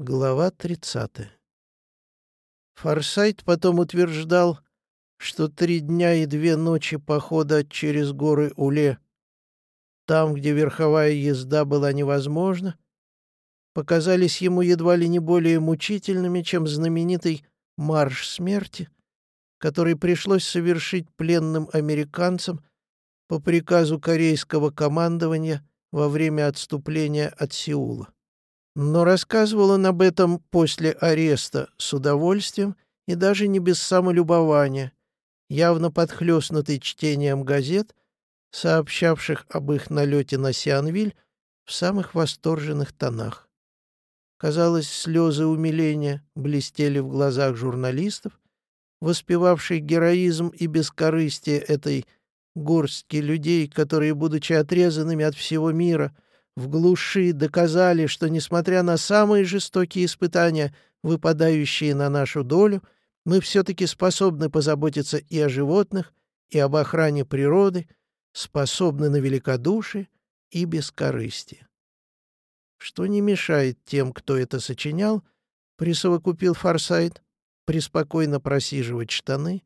Глава 30. Форсайт потом утверждал, что три дня и две ночи похода через горы Уле, там, где верховая езда была невозможна, показались ему едва ли не более мучительными, чем знаменитый «Марш смерти», который пришлось совершить пленным американцам по приказу корейского командования во время отступления от Сеула но рассказывал он об этом после ареста с удовольствием и даже не без самолюбования, явно подхлёстнутый чтением газет, сообщавших об их налете на Сианвиль в самых восторженных тонах. Казалось, слезы умиления блестели в глазах журналистов, воспевавших героизм и бескорыстие этой горстки людей, которые, будучи отрезанными от всего мира, — в глуши доказали, что, несмотря на самые жестокие испытания, выпадающие на нашу долю, мы все-таки способны позаботиться и о животных, и об охране природы, способны на великодушие и бескорыстие. Что не мешает тем, кто это сочинял, присовокупил Форсайт, преспокойно просиживать штаны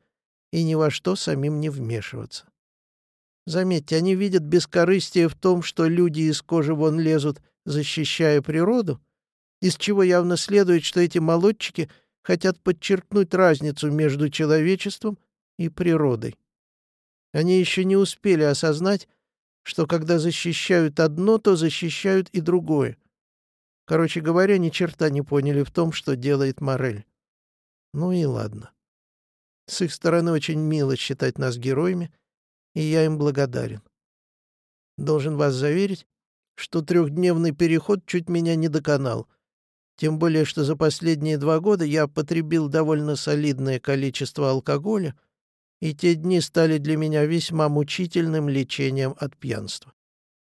и ни во что самим не вмешиваться. Заметьте, они видят бескорыстие в том, что люди из кожи вон лезут, защищая природу, из чего явно следует, что эти молодчики хотят подчеркнуть разницу между человечеством и природой. Они еще не успели осознать, что когда защищают одно, то защищают и другое. Короче говоря, ни черта не поняли в том, что делает Морель. Ну и ладно. С их стороны очень мило считать нас героями, и я им благодарен. Должен вас заверить, что трехдневный переход чуть меня не доконал, тем более что за последние два года я потребил довольно солидное количество алкоголя, и те дни стали для меня весьма мучительным лечением от пьянства.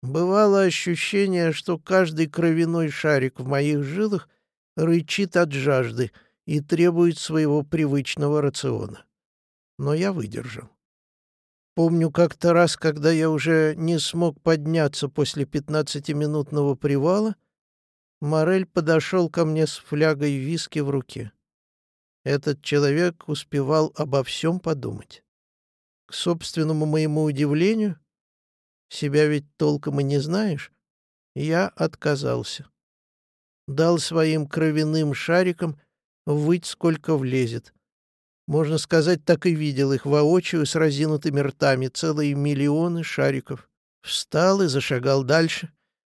Бывало ощущение, что каждый кровяной шарик в моих жилах рычит от жажды и требует своего привычного рациона. Но я выдержал. Помню как-то раз, когда я уже не смог подняться после пятнадцатиминутного привала, Морель подошел ко мне с флягой виски в руке. Этот человек успевал обо всем подумать. К собственному моему удивлению, себя ведь толком и не знаешь, я отказался. Дал своим кровяным шарикам выть сколько влезет, можно сказать, так и видел их воочию с разинутыми ртами, целые миллионы шариков. Встал и зашагал дальше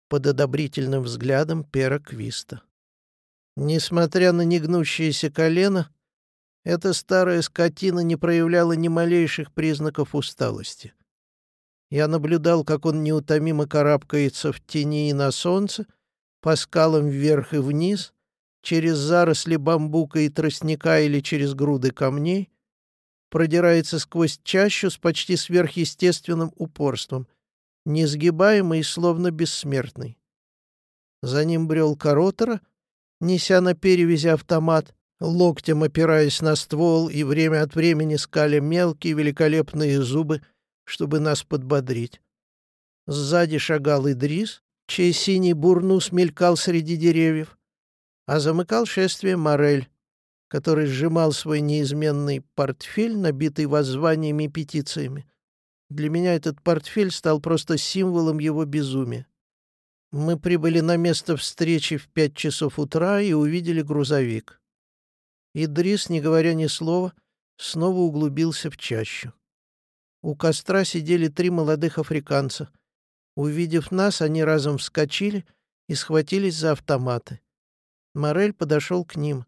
под одобрительным взглядом Пера Квиста. Несмотря на негнущиеся колено, эта старая скотина не проявляла ни малейших признаков усталости. Я наблюдал, как он неутомимо карабкается в тени и на солнце, по скалам вверх и вниз, через заросли бамбука и тростника или через груды камней, продирается сквозь чащу с почти сверхъестественным упорством, несгибаемый и словно бессмертный. За ним брел Коротора, неся на перевязи автомат, локтем опираясь на ствол и время от времени скаля мелкие великолепные зубы, чтобы нас подбодрить. Сзади шагал Идрис, чей синий бурнус мелькал среди деревьев а замыкал шествие Морель, который сжимал свой неизменный портфель, набитый воззваниями и петициями. Для меня этот портфель стал просто символом его безумия. Мы прибыли на место встречи в пять часов утра и увидели грузовик. Идрис, не говоря ни слова, снова углубился в чащу. У костра сидели три молодых африканца. Увидев нас, они разом вскочили и схватились за автоматы. Морель подошел к ним.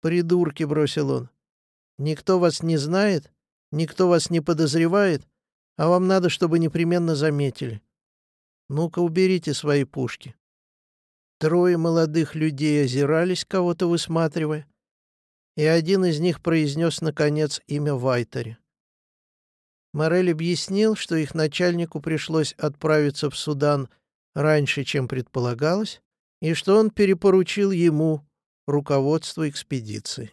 «Придурки!» — бросил он. «Никто вас не знает, никто вас не подозревает, а вам надо, чтобы непременно заметили. Ну-ка, уберите свои пушки». Трое молодых людей озирались, кого-то высматривая, и один из них произнес, наконец, имя Вайтери. Морель объяснил, что их начальнику пришлось отправиться в Судан раньше, чем предполагалось, и что он перепоручил ему руководство экспедиции.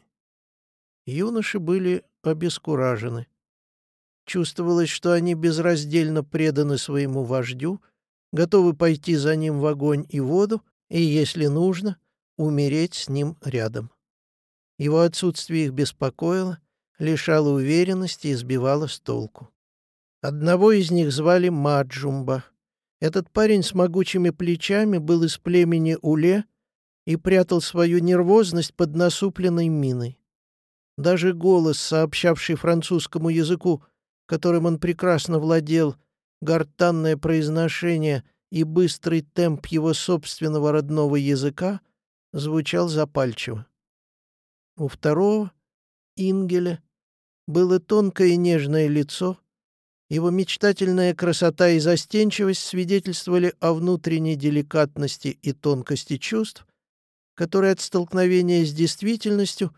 Юноши были обескуражены. Чувствовалось, что они безраздельно преданы своему вождю, готовы пойти за ним в огонь и воду, и, если нужно, умереть с ним рядом. Его отсутствие их беспокоило, лишало уверенности и сбивало с толку. Одного из них звали Маджумба. Этот парень с могучими плечами был из племени Уле и прятал свою нервозность под насупленной миной. Даже голос, сообщавший французскому языку, которым он прекрасно владел, гортанное произношение и быстрый темп его собственного родного языка звучал запальчиво. У второго, Ингеля, было тонкое и нежное лицо, его мечтательная красота и застенчивость свидетельствовали о внутренней деликатности и тонкости чувств, которые от столкновения с действительностью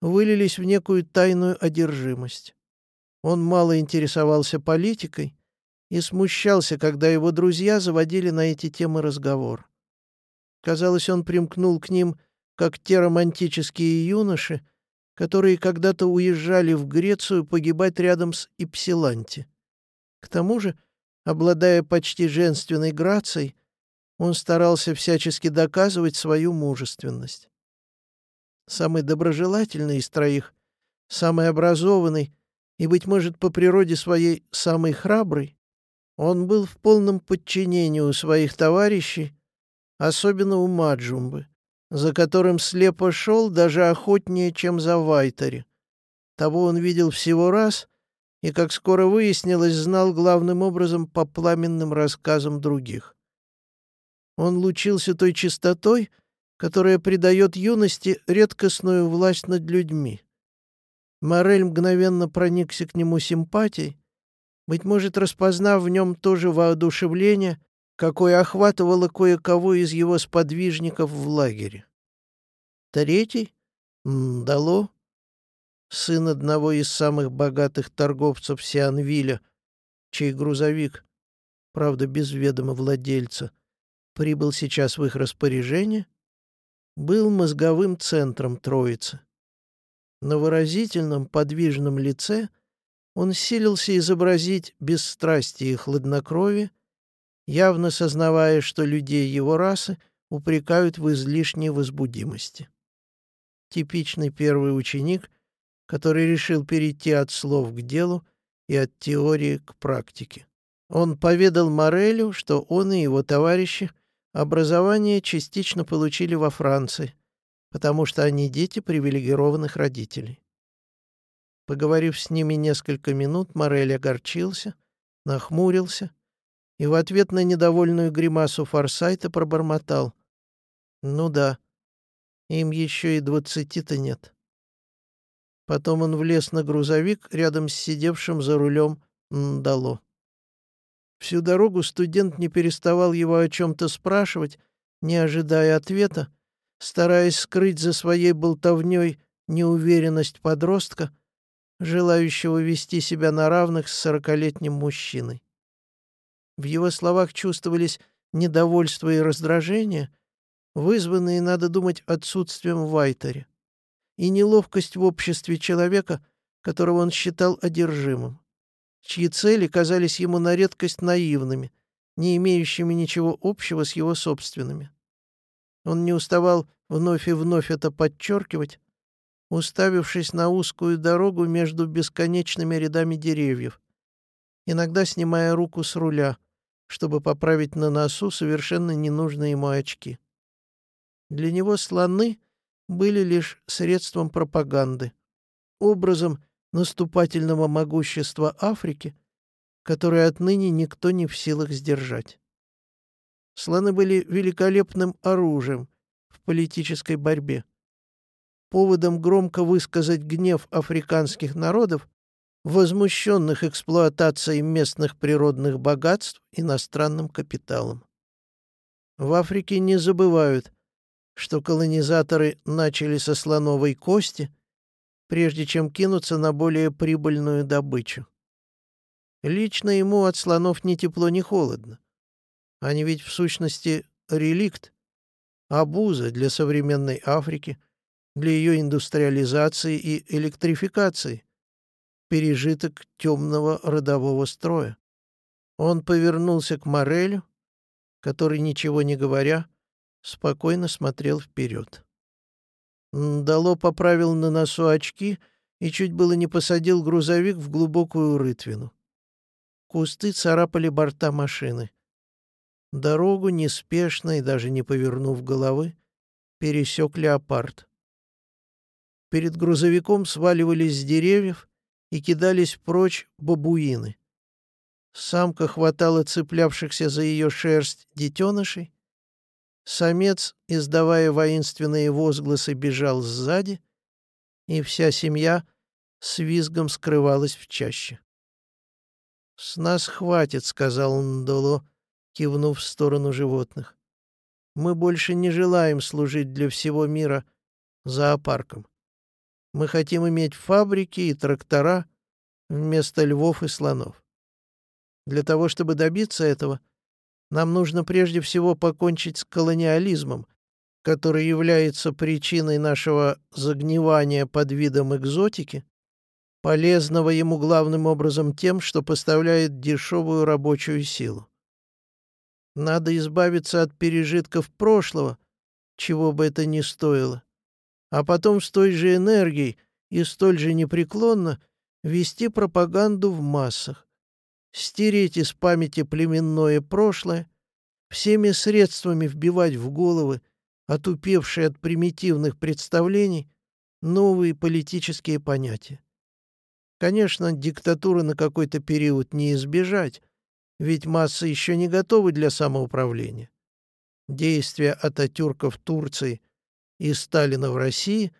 вылились в некую тайную одержимость. Он мало интересовался политикой и смущался, когда его друзья заводили на эти темы разговор. Казалось, он примкнул к ним, как те романтические юноши, которые когда-то уезжали в Грецию погибать рядом с Ипсиланти. К тому же, обладая почти женственной грацией, он старался всячески доказывать свою мужественность. Самый доброжелательный из троих, самый образованный и, быть может, по природе своей самый храбрый, он был в полном подчинении у своих товарищей, особенно у Маджумбы, за которым слепо шел даже охотнее, чем за Вайтери. Того он видел всего раз и, как скоро выяснилось, знал главным образом по пламенным рассказам других. Он лучился той чистотой, которая придает юности редкостную власть над людьми. Морель мгновенно проникся к нему симпатией, быть может, распознав в нем то же воодушевление, какое охватывало кое-кого из его сподвижников в лагере. Третий — Мдало, сын одного из самых богатых торговцев Сианвиля, чей грузовик, правда, без ведома владельца, прибыл сейчас в их распоряжение, был мозговым центром Троицы. На выразительном подвижном лице он силился изобразить бесстрастие и хладнокровие, явно сознавая, что людей его расы упрекают в излишней возбудимости. Типичный первый ученик, который решил перейти от слов к делу и от теории к практике. Он поведал Морелю, что он и его товарищи образование частично получили во Франции, потому что они дети привилегированных родителей. Поговорив с ними несколько минут, Морель огорчился, нахмурился и в ответ на недовольную гримасу Форсайта пробормотал. «Ну да, им еще и двадцати-то нет». Потом он влез на грузовик рядом с сидевшим за рулем Ндало. Всю дорогу студент не переставал его о чем-то спрашивать, не ожидая ответа, стараясь скрыть за своей болтовней неуверенность подростка, желающего вести себя на равных с сорокалетним мужчиной. В его словах чувствовались недовольство и раздражение, вызванные, надо думать, отсутствием в Вайтере, и неловкость в обществе человека, которого он считал одержимым, чьи цели казались ему на редкость наивными, не имеющими ничего общего с его собственными. Он не уставал вновь и вновь это подчеркивать, уставившись на узкую дорогу между бесконечными рядами деревьев, иногда снимая руку с руля, чтобы поправить на носу совершенно ненужные ему очки. Для него слоны были лишь средством пропаганды, образом наступательного могущества Африки, которое отныне никто не в силах сдержать. Слоны были великолепным оружием в политической борьбе. Поводом громко высказать гнев африканских народов, возмущенных эксплуатацией местных природных богатств иностранным капиталом. В Африке не забывают, что колонизаторы начали со слоновой кости, прежде чем кинуться на более прибыльную добычу. Лично ему от слонов ни тепло, ни холодно. Они ведь в сущности реликт, обуза для современной Африки, для ее индустриализации и электрификации, пережиток темного родового строя. Он повернулся к Морелю, который, ничего не говоря, спокойно смотрел вперед. Дало поправил на носу очки и чуть было не посадил грузовик в глубокую рытвину. Кусты царапали борта машины. Дорогу неспешно и даже не повернув головы, пересек леопард. Перед грузовиком сваливались с деревьев и кидались прочь бабуины. Самка хватала цеплявшихся за ее шерсть детенышей. Самец, издавая воинственные возгласы, бежал сзади, и вся семья с визгом скрывалась в чаще. «С нас хватит», — сказал Ндоло, кивнув в сторону животных. «Мы больше не желаем служить для всего мира зоопарком. Мы хотим иметь фабрики и трактора вместо львов и слонов. Для того, чтобы добиться этого, нам нужно прежде всего покончить с колониализмом, который является причиной нашего загнивания под видом экзотики полезного ему главным образом тем, что поставляет дешевую рабочую силу. Надо избавиться от пережитков прошлого, чего бы это ни стоило, а потом с той же энергией и столь же непреклонно вести пропаганду в массах, стереть из памяти племенное прошлое, всеми средствами вбивать в головы, отупевшие от примитивных представлений, новые политические понятия. Конечно, диктатуры на какой-то период не избежать, ведь массы еще не готовы для самоуправления. Действия Ататюрка в Турции и Сталина в России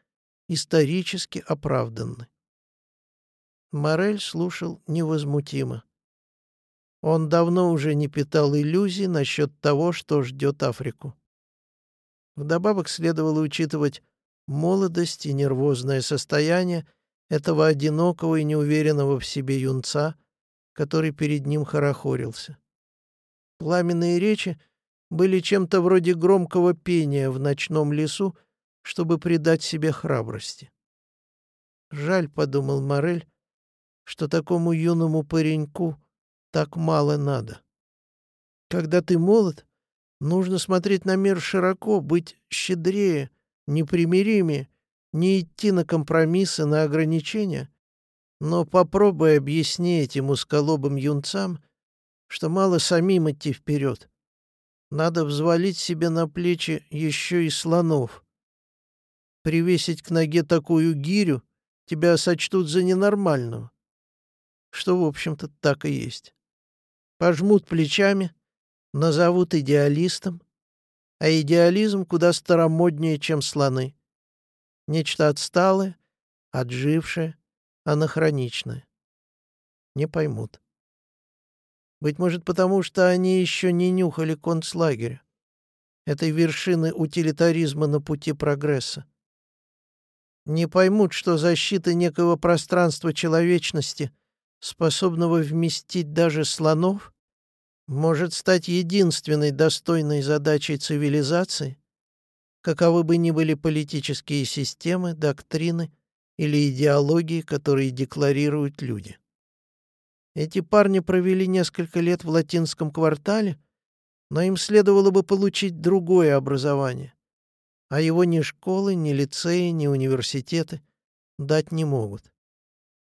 исторически оправданы. Морель слушал невозмутимо. Он давно уже не питал иллюзий насчет того, что ждет Африку. Вдобавок следовало учитывать молодость и нервозное состояние этого одинокого и неуверенного в себе юнца, который перед ним хорохорился. Пламенные речи были чем-то вроде громкого пения в ночном лесу, чтобы придать себе храбрости. «Жаль», — подумал Морель, — «что такому юному пареньку так мало надо. Когда ты молод, нужно смотреть на мир широко, быть щедрее, непримиримее, не идти на компромиссы, на ограничения, но попробуй объясни этим узколобым юнцам, что мало самим идти вперед. Надо взвалить себе на плечи еще и слонов. Привесить к ноге такую гирю тебя сочтут за ненормального. Что, в общем-то, так и есть. Пожмут плечами, назовут идеалистом, а идеализм куда старомоднее, чем слоны. Нечто отсталое, отжившее, анахроничное. Не поймут. Быть может, потому что они еще не нюхали концлагеря, этой вершины утилитаризма на пути прогресса. Не поймут, что защита некого пространства человечности, способного вместить даже слонов, может стать единственной достойной задачей цивилизации, каковы бы ни были политические системы, доктрины или идеологии, которые декларируют люди. Эти парни провели несколько лет в латинском квартале, но им следовало бы получить другое образование, а его ни школы, ни лицеи, ни университеты дать не могут.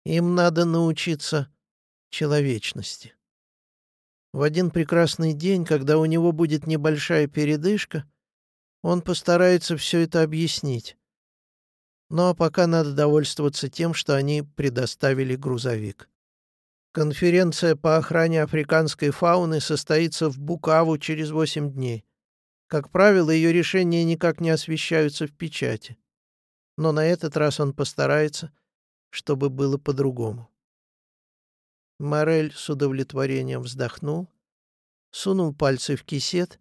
Им надо научиться человечности. В один прекрасный день, когда у него будет небольшая передышка, он постарается все это объяснить. Но пока надо довольствоваться тем, что они предоставили грузовик. Конференция по охране африканской фауны состоится в Букаву через восемь дней. Как правило, ее решения никак не освещаются в печати. Но на этот раз он постарается, чтобы было по-другому. Морель с удовлетворением вздохнул, сунул пальцы в кисет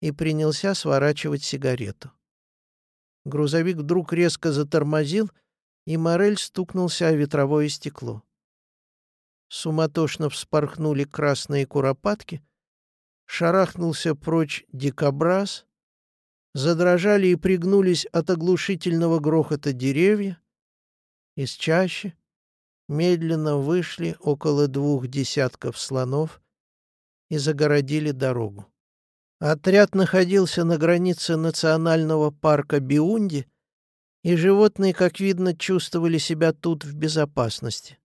и принялся сворачивать сигарету. Грузовик вдруг резко затормозил, и Морель стукнулся о ветровое стекло. Суматошно вспорхнули красные куропатки, шарахнулся прочь дикобраз, задрожали и пригнулись от оглушительного грохота деревья, из чащи медленно вышли около двух десятков слонов и загородили дорогу. Отряд находился на границе национального парка Биунди, И животные, как видно, чувствовали себя тут в безопасности.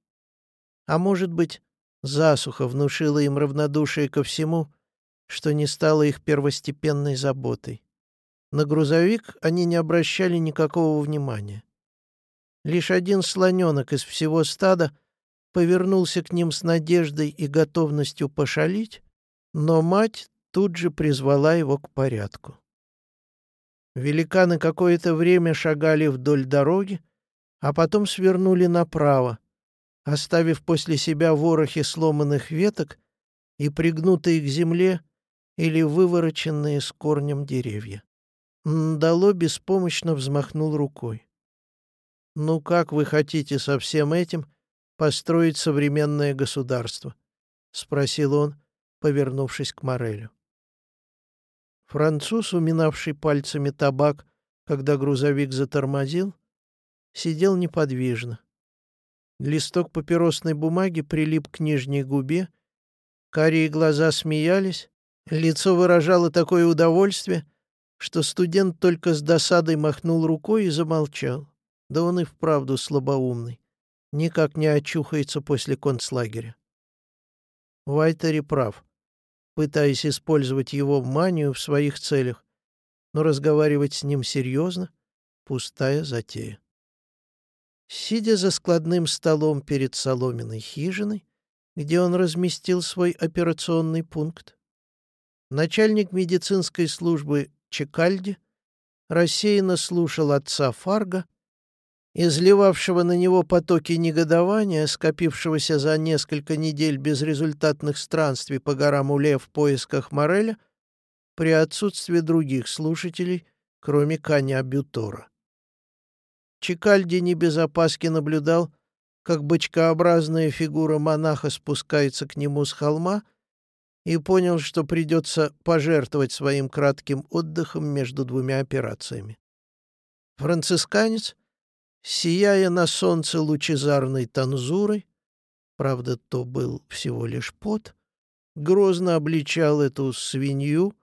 А может быть, засуха внушила им равнодушие ко всему, что не стало их первостепенной заботой. На грузовик они не обращали никакого внимания. Лишь один слоненок из всего стада повернулся к ним с надеждой и готовностью пошалить, но мать тут же призвала его к порядку. Великаны какое-то время шагали вдоль дороги, а потом свернули направо, оставив после себя ворохи сломанных веток и пригнутые к земле или вывороченные с корнем деревья. Ндало беспомощно взмахнул рукой. «Ну как вы хотите со всем этим построить современное государство?» — спросил он, повернувшись к Морелю. Француз, уминавший пальцами табак, когда грузовик затормозил, сидел неподвижно. Листок папиросной бумаги прилип к нижней губе, карие глаза смеялись, лицо выражало такое удовольствие, что студент только с досадой махнул рукой и замолчал. Да он и вправду слабоумный. Никак не очухается после концлагеря. Вайтери прав, пытаясь использовать его манию в своих целях, но разговаривать с ним серьезно — пустая затея. Сидя за складным столом перед соломенной хижиной, где он разместил свой операционный пункт, начальник медицинской службы Чекальди рассеянно слушал отца Фарга изливавшего на него потоки негодования, скопившегося за несколько недель безрезультатных странствий по горам Уле в поисках Мореля, при отсутствии других слушателей, кроме Каня Бютора. Чекальди не без опаски наблюдал, как бычкообразная фигура монаха спускается к нему с холма, и понял, что придется пожертвовать своим кратким отдыхом между двумя операциями. Францисканец — сияя на солнце лучезарной танзурой, правда, то был всего лишь пот, грозно обличал эту свинью,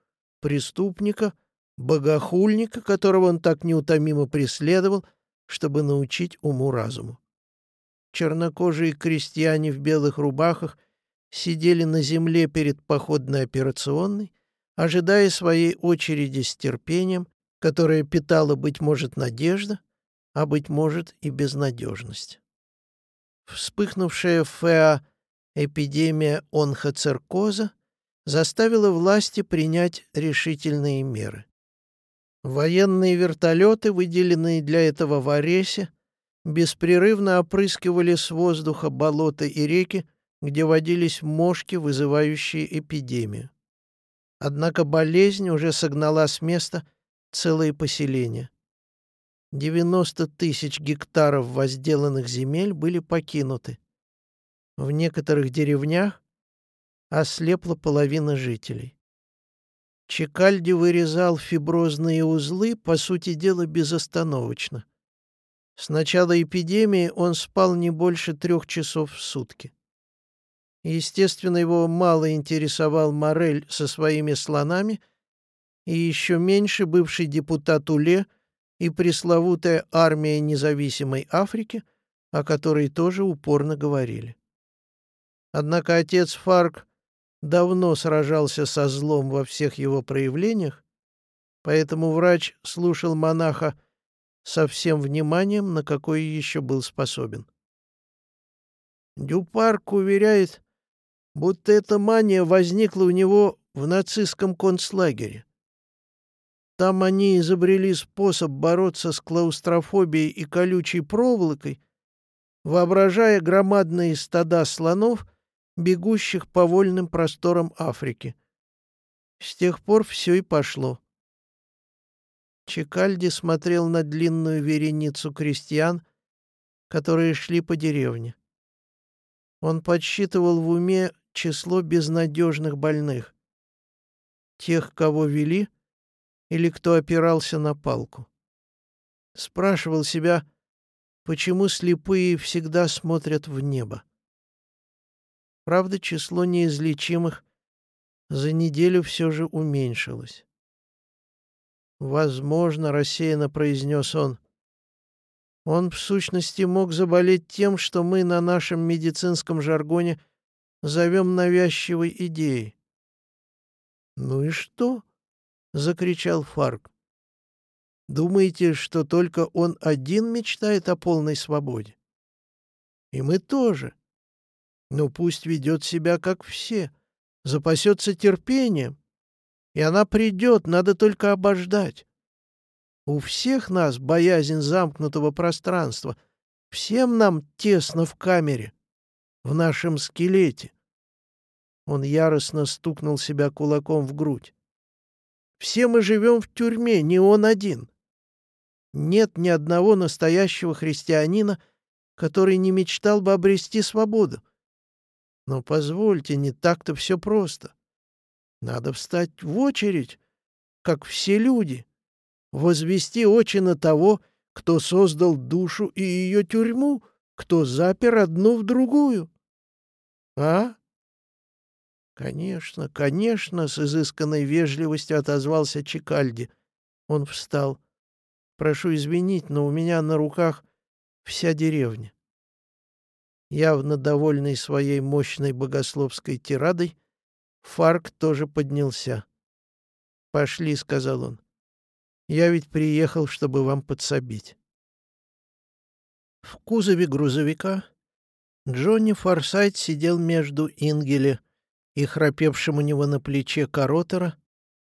преступника, богохульника, которого он так неутомимо преследовал, чтобы научить уму-разуму. Чернокожие крестьяне в белых рубахах сидели на земле перед походной операционной, ожидая своей очереди с терпением, которое питало, быть может, надежда, а, быть может, и безнадежность. Вспыхнувшая ФЭА эпидемия онхоцеркоза заставила власти принять решительные меры. Военные вертолеты, выделенные для этого в Аресе, беспрерывно опрыскивали с воздуха болота и реки, где водились мошки, вызывающие эпидемию. Однако болезнь уже согнала с места целые поселения. 90 тысяч гектаров возделанных земель были покинуты. В некоторых деревнях ослепла половина жителей. Чекальди вырезал фиброзные узлы, по сути дела, безостановочно. С начала эпидемии он спал не больше трех часов в сутки. Естественно, его мало интересовал Морель со своими слонами, и еще меньше бывший депутат Уле — и пресловутая армия независимой Африки, о которой тоже упорно говорили. Однако отец Фарк давно сражался со злом во всех его проявлениях, поэтому врач слушал монаха со всем вниманием, на какое еще был способен. Дюпарк уверяет, будто эта мания возникла у него в нацистском концлагере. Там они изобрели способ бороться с клаустрофобией и колючей проволокой, воображая громадные стада слонов, бегущих по вольным просторам Африки. С тех пор все и пошло. Чекальди смотрел на длинную вереницу крестьян, которые шли по деревне. Он подсчитывал в уме число безнадежных больных. Тех, кого вели — или кто опирался на палку. Спрашивал себя, почему слепые всегда смотрят в небо. Правда, число неизлечимых за неделю все же уменьшилось. «Возможно», — рассеянно произнес он, Он, в сущности, мог заболеть тем, что мы на нашем медицинском жаргоне зовем навязчивой идеей. «Ну и что?» — закричал Фарк. «Думаете, что только он один мечтает о полной свободе? И мы тоже. Но пусть ведет себя, как все, запасется терпением, и она придет, надо только обождать. У всех нас боязнь замкнутого пространства. Всем нам тесно в камере, в нашем скелете. Он яростно стукнул себя кулаком в грудь. Все мы живем в тюрьме, не он один. Нет ни одного настоящего христианина, который не мечтал бы обрести свободу. Но позвольте, не так-то все просто. Надо встать в очередь, как все люди возвести очи на того, кто создал душу и ее тюрьму, кто запер одну в другую. А? Конечно, конечно, с изысканной вежливостью отозвался Чекальди. Он встал. Прошу извинить, но у меня на руках вся деревня. Явно довольный своей мощной богословской тирадой, Фарк тоже поднялся. «Пошли», — сказал он. Я ведь приехал, чтобы вам подсобить. В кузове грузовика Джонни Форсайт сидел между Ингеле и храпевшим у него на плече Каротера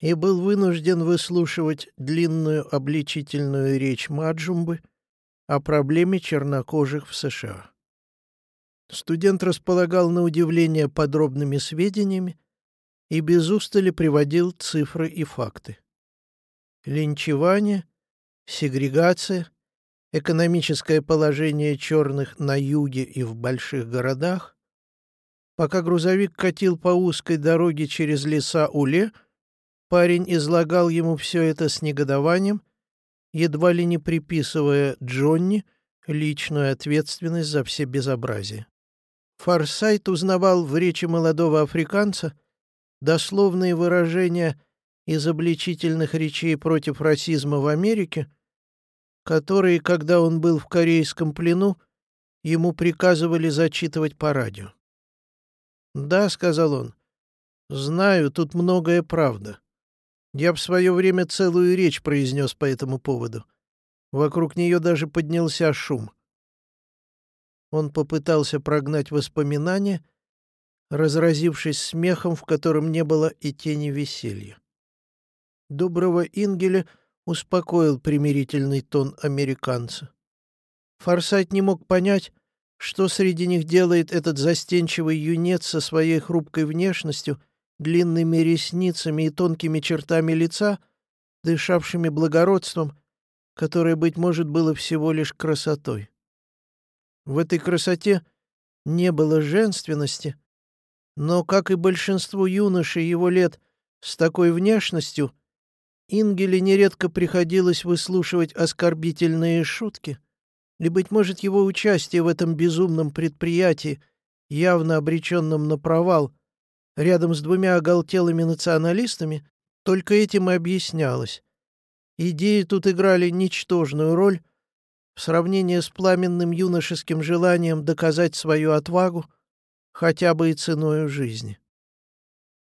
и был вынужден выслушивать длинную обличительную речь Маджумбы о проблеме чернокожих в США. Студент располагал на удивление подробными сведениями и без устали приводил цифры и факты линчевание, сегрегация, экономическое положение черных на юге и в больших городах. Пока грузовик катил по узкой дороге через леса Уле, парень излагал ему все это с негодованием, едва ли не приписывая Джонни личную ответственность за все безобразия. Форсайт узнавал в речи молодого африканца дословные выражения из обличительных речей против расизма в Америке, которые, когда он был в корейском плену, ему приказывали зачитывать по радио. «Да», — сказал он, — «знаю, тут многое правда. Я в свое время целую речь произнес по этому поводу. Вокруг нее даже поднялся шум». Он попытался прогнать воспоминания, разразившись смехом, в котором не было и тени веселья. Доброго Ингеля успокоил примирительный тон американца. Форсайт не мог понять, что среди них делает этот застенчивый юнец со своей хрупкой внешностью, длинными ресницами и тонкими чертами лица, дышавшими благородством, которое, быть может, было всего лишь красотой. В этой красоте не было женственности, но, как и большинству юношей его лет с такой внешностью, Ингеле нередко приходилось выслушивать оскорбительные шутки, и, быть может, его участие в этом безумном предприятии, явно обреченном на провал, рядом с двумя оголтелыми националистами, только этим и объяснялось. Идеи тут играли ничтожную роль в сравнении с пламенным юношеским желанием доказать свою отвагу хотя бы и ценой жизни.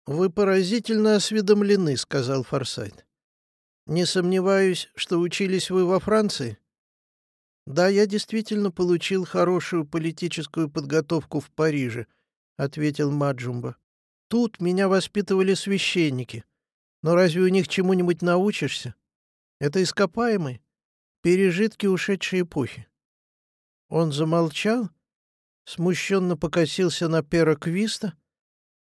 «Вы поразительно осведомлены», — сказал Форсайт. Не сомневаюсь, что учились вы во Франции? Да, я действительно получил хорошую политическую подготовку в Париже, ответил Маджумба. Тут меня воспитывали священники. Но разве у них чему-нибудь научишься? Это ископаемые, пережитки ушедшей эпохи. Он замолчал, смущенно покосился на пера Квиста,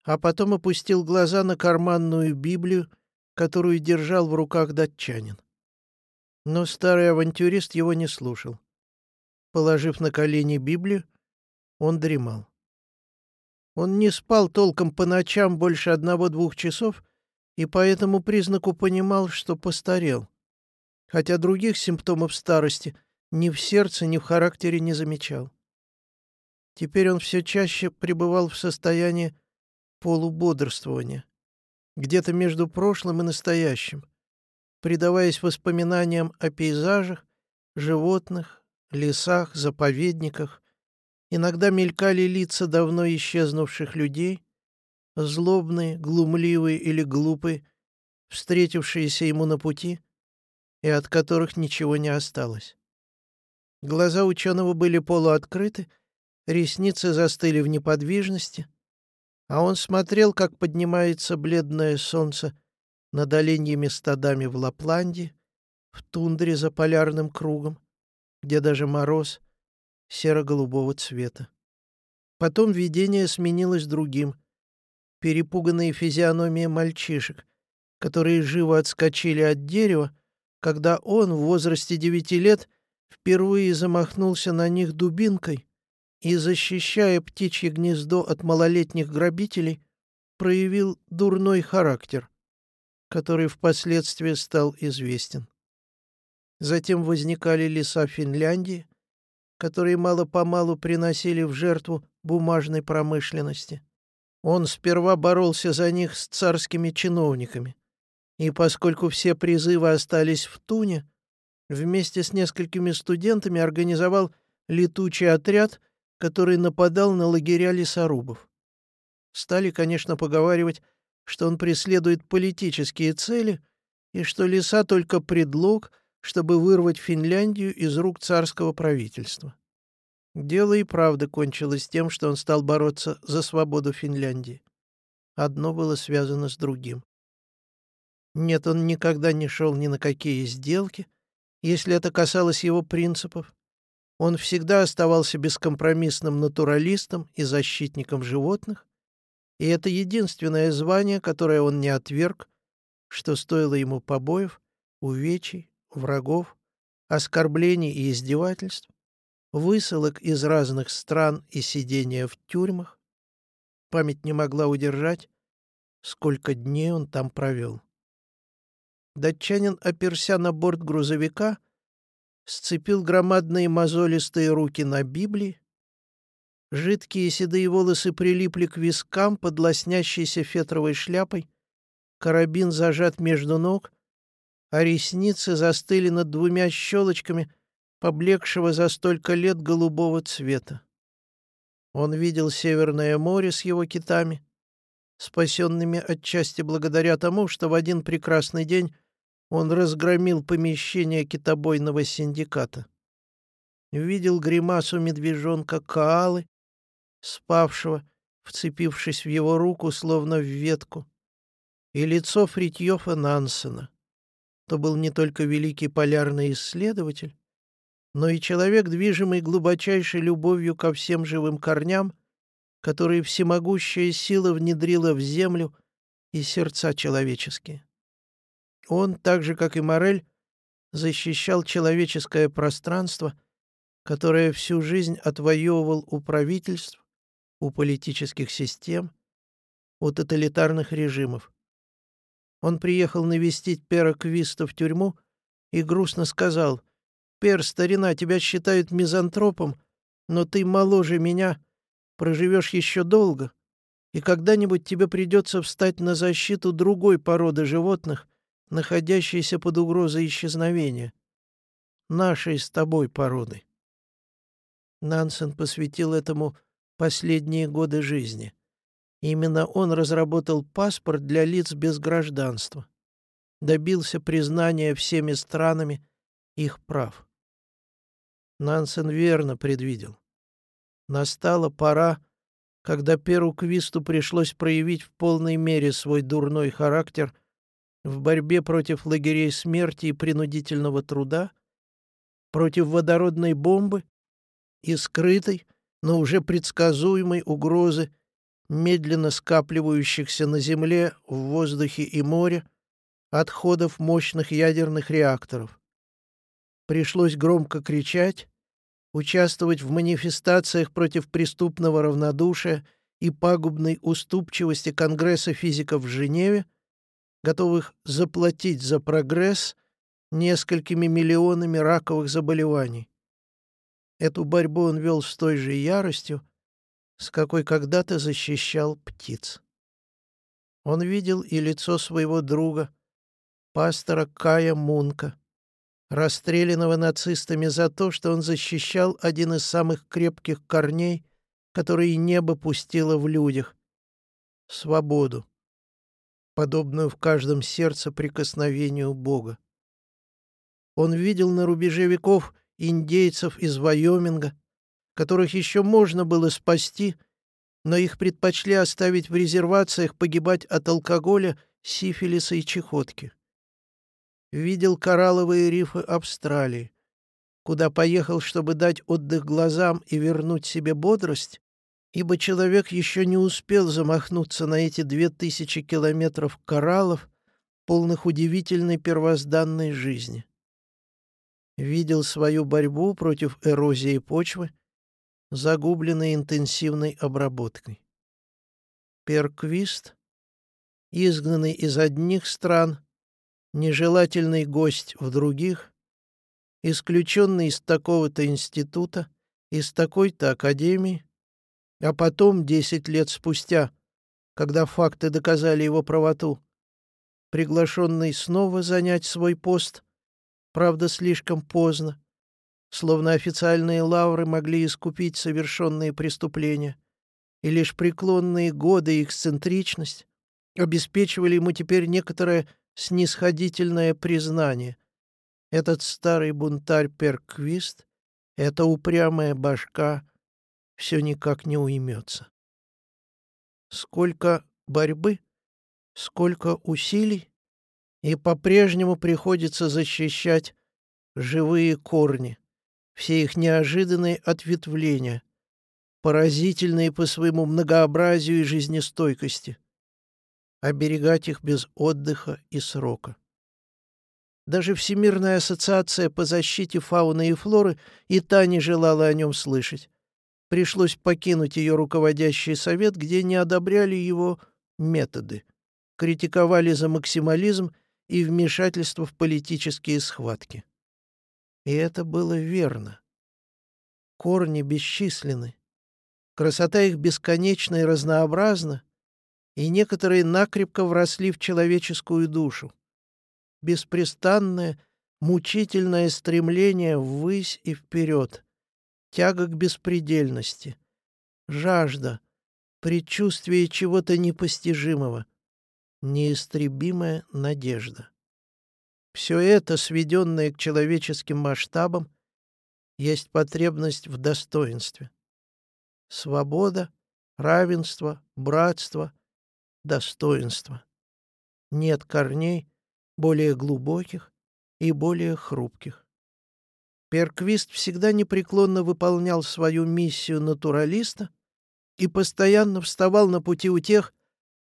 а потом опустил глаза на карманную Библию, которую держал в руках датчанин. Но старый авантюрист его не слушал. Положив на колени Библию, он дремал. Он не спал толком по ночам больше одного-двух часов и по этому признаку понимал, что постарел, хотя других симптомов старости ни в сердце, ни в характере не замечал. Теперь он все чаще пребывал в состоянии полубодрствования где-то между прошлым и настоящим, предаваясь воспоминаниям о пейзажах, животных, лесах, заповедниках иногда мелькали лица давно исчезнувших людей, злобные, глумливые или глупые, встретившиеся ему на пути, и от которых ничего не осталось. Глаза ученого были полуоткрыты, ресницы застыли в неподвижности, а он смотрел, как поднимается бледное солнце над оленьими стадами в Лапландии, в тундре за полярным кругом, где даже мороз серо-голубого цвета. Потом видение сменилось другим. Перепуганные физиономии мальчишек, которые живо отскочили от дерева, когда он в возрасте девяти лет впервые замахнулся на них дубинкой и, защищая птичье гнездо от малолетних грабителей, проявил дурной характер, который впоследствии стал известен. Затем возникали леса Финляндии, которые мало-помалу приносили в жертву бумажной промышленности. Он сперва боролся за них с царскими чиновниками, и поскольку все призывы остались в Туне, вместе с несколькими студентами организовал летучий отряд, который нападал на лагеря лесорубов. Стали, конечно, поговаривать, что он преследует политические цели и что леса только предлог, чтобы вырвать Финляндию из рук царского правительства. Дело и правда кончилось тем, что он стал бороться за свободу Финляндии. Одно было связано с другим. Нет, он никогда не шел ни на какие сделки, если это касалось его принципов. Он всегда оставался бескомпромиссным натуралистом и защитником животных, и это единственное звание, которое он не отверг, что стоило ему побоев, увечий, врагов, оскорблений и издевательств, высылок из разных стран и сидения в тюрьмах. Память не могла удержать, сколько дней он там провел. Датчанин, оперся на борт грузовика, сцепил громадные мозолистые руки на Библии. Жидкие седые волосы прилипли к вискам под лоснящейся фетровой шляпой, карабин зажат между ног, а ресницы застыли над двумя щелочками поблекшего за столько лет голубого цвета. Он видел Северное море с его китами, спасенными отчасти благодаря тому, что в один прекрасный день он разгромил помещение китобойного синдиката. Видел гримасу медвежонка Каалы, спавшего, вцепившись в его руку, словно в ветку, и лицо Фритьёфа Нансена. То был не только великий полярный исследователь, но и человек, движимый глубочайшей любовью ко всем живым корням, которые всемогущая сила внедрила в землю и сердца человеческие. Он, так же как и Морель, защищал человеческое пространство, которое всю жизнь отвоевывал у правительств, у политических систем, у тоталитарных режимов. Он приехал навестить Пера Квиста в тюрьму и грустно сказал, «Пер, старина, тебя считают мизантропом, но ты моложе меня, проживешь еще долго, и когда-нибудь тебе придется встать на защиту другой породы животных, находящейся под угрозой исчезновения. Нашей с тобой породы. Нансен посвятил этому последние годы жизни. Именно он разработал паспорт для лиц без гражданства. Добился признания всеми странами их прав. Нансен верно предвидел. Настала пора, когда Перу Квисту пришлось проявить в полной мере свой дурной характер в борьбе против лагерей смерти и принудительного труда, против водородной бомбы и скрытой, но уже предсказуемой угрозы медленно скапливающихся на Земле, в воздухе и море отходов мощных ядерных реакторов. Пришлось громко кричать, участвовать в манифестациях против преступного равнодушия и пагубной уступчивости Конгресса физиков в Женеве, готовых заплатить за прогресс несколькими миллионами раковых заболеваний. Эту борьбу он вел с той же яростью, с какой когда-то защищал птиц. Он видел и лицо своего друга, пастора Кая Мунка, расстрелянного нацистами за то, что он защищал один из самых крепких корней, которые небо пустило в людях — свободу, подобную в каждом сердце прикосновению Бога. Он видел на рубеже веков индейцев из Вайоминга, которых еще можно было спасти, но их предпочли оставить в резервациях погибать от алкоголя, сифилиса и чехотки видел коралловые рифы Австралии, куда поехал, чтобы дать отдых глазам и вернуть себе бодрость, ибо человек еще не успел замахнуться на эти две тысячи километров кораллов, полных удивительной первозданной жизни. Видел свою борьбу против эрозии почвы, загубленной интенсивной обработкой. Перквист, изгнанный из одних стран, нежелательный гость в других, исключенный из такого-то института, из такой-то академии, а потом, десять лет спустя, когда факты доказали его правоту, приглашенный снова занять свой пост, правда, слишком поздно, словно официальные лавры могли искупить совершенные преступления, и лишь преклонные годы и эксцентричность обеспечивали ему теперь некоторое снисходительное признание. Этот старый бунтарь Перквист, эта упрямая башка все никак не уймется. Сколько борьбы, сколько усилий, и по-прежнему приходится защищать живые корни, все их неожиданные ответвления, поразительные по своему многообразию и жизнестойкости оберегать их без отдыха и срока. Даже Всемирная ассоциация по защите фауны и флоры и та не желала о нем слышать. Пришлось покинуть ее руководящий совет, где не одобряли его методы, критиковали за максимализм и вмешательство в политические схватки. И это было верно. Корни бесчисленны. Красота их бесконечна и разнообразна, и некоторые накрепко вросли в человеческую душу. Беспрестанное, мучительное стремление ввысь и вперед, тяга к беспредельности, жажда, предчувствие чего-то непостижимого, неистребимая надежда. Все это, сведенное к человеческим масштабам, есть потребность в достоинстве. Свобода, равенство, братство — достоинства. Нет корней более глубоких и более хрупких. Перквист всегда непреклонно выполнял свою миссию натуралиста и постоянно вставал на пути у тех,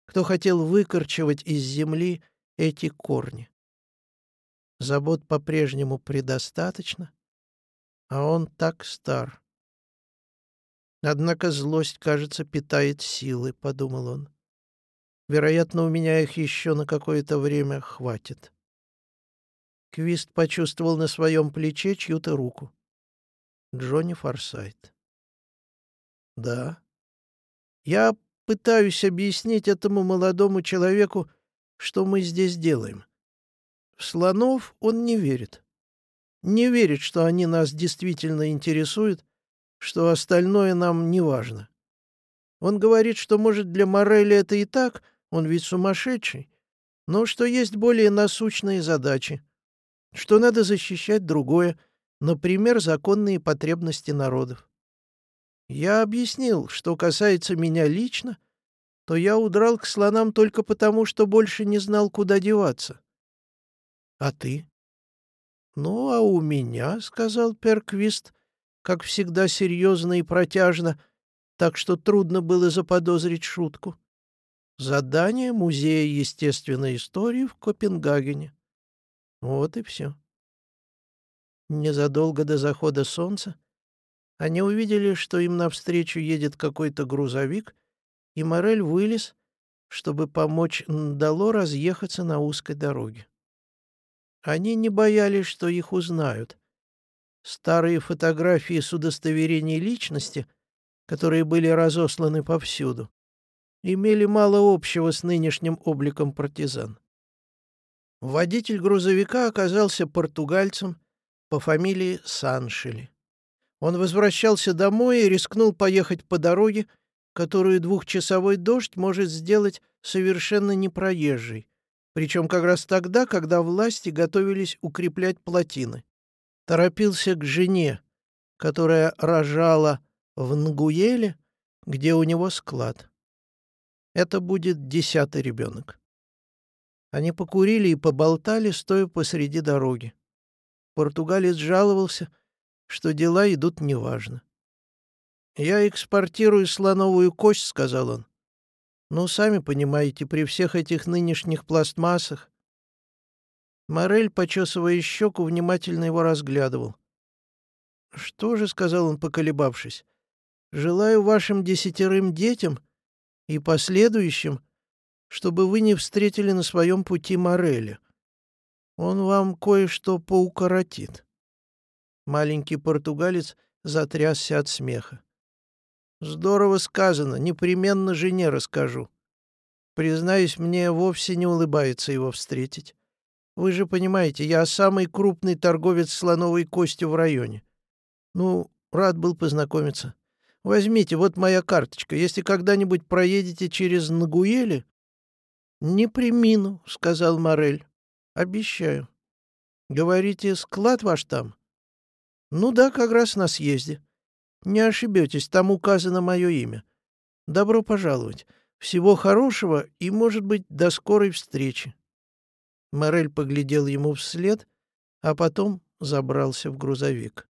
кто хотел выкорчевать из земли эти корни. Забот по-прежнему предостаточно, а он так стар. Однако злость, кажется, питает силы, — подумал он. Вероятно, у меня их еще на какое-то время хватит. Квист почувствовал на своем плече чью-то руку. Джонни Форсайт. «Да. Я пытаюсь объяснить этому молодому человеку, что мы здесь делаем. В слонов он не верит. Не верит, что они нас действительно интересуют, что остальное нам не важно. Он говорит, что, может, для Морели это и так — он ведь сумасшедший. Но что есть более насущные задачи. Что надо защищать другое, например, законные потребности народов. Я объяснил, что касается меня лично, то я удрал к слонам только потому, что больше не знал, куда деваться. А ты? Ну, а у меня, — сказал Перквист, как всегда серьезно и протяжно, так что трудно было заподозрить шутку. Задание Музея естественной истории в Копенгагене. Вот и все. Незадолго до захода солнца они увидели, что им навстречу едет какой-то грузовик, и Морель вылез, чтобы помочь Ндало разъехаться на узкой дороге. Они не боялись, что их узнают. Старые фотографии с удостоверений личности, которые были разосланы повсюду, имели мало общего с нынешним обликом партизан. Водитель грузовика оказался португальцем по фамилии Саншели. Он возвращался домой и рискнул поехать по дороге, которую двухчасовой дождь может сделать совершенно непроезжей, причем как раз тогда, когда власти готовились укреплять плотины. Торопился к жене, которая рожала в Нгуеле, где у него склад. Это будет десятый ребенок. Они покурили и поболтали, стоя посреди дороги. Португалец жаловался, что дела идут неважно. «Я экспортирую слоновую кость», — сказал он. «Ну, сами понимаете, при всех этих нынешних пластмассах». Морель, почесывая щеку, внимательно его разглядывал. «Что же», — сказал он, поколебавшись, — «желаю вашим десятерым детям и последующим, чтобы вы не встретили на своем пути Мореля. Он вам кое-что поукоротит». Маленький португалец затрясся от смеха. Здорово сказано, непременно жене расскажу. Признаюсь, мне вовсе не улыбается его встретить. Вы же понимаете, я самый крупный торговец слоновой костью в районе. Ну, рад был познакомиться. Возьмите, вот моя карточка. Если когда-нибудь проедете через Нагуели... — Не примину, — сказал Морель. — Обещаю. — Говорите, склад ваш там? — Ну да, как раз на съезде. Не ошибетесь, там указано мое имя. Добро пожаловать. Всего хорошего и, может быть, до скорой встречи. Морель поглядел ему вслед, а потом забрался в грузовик.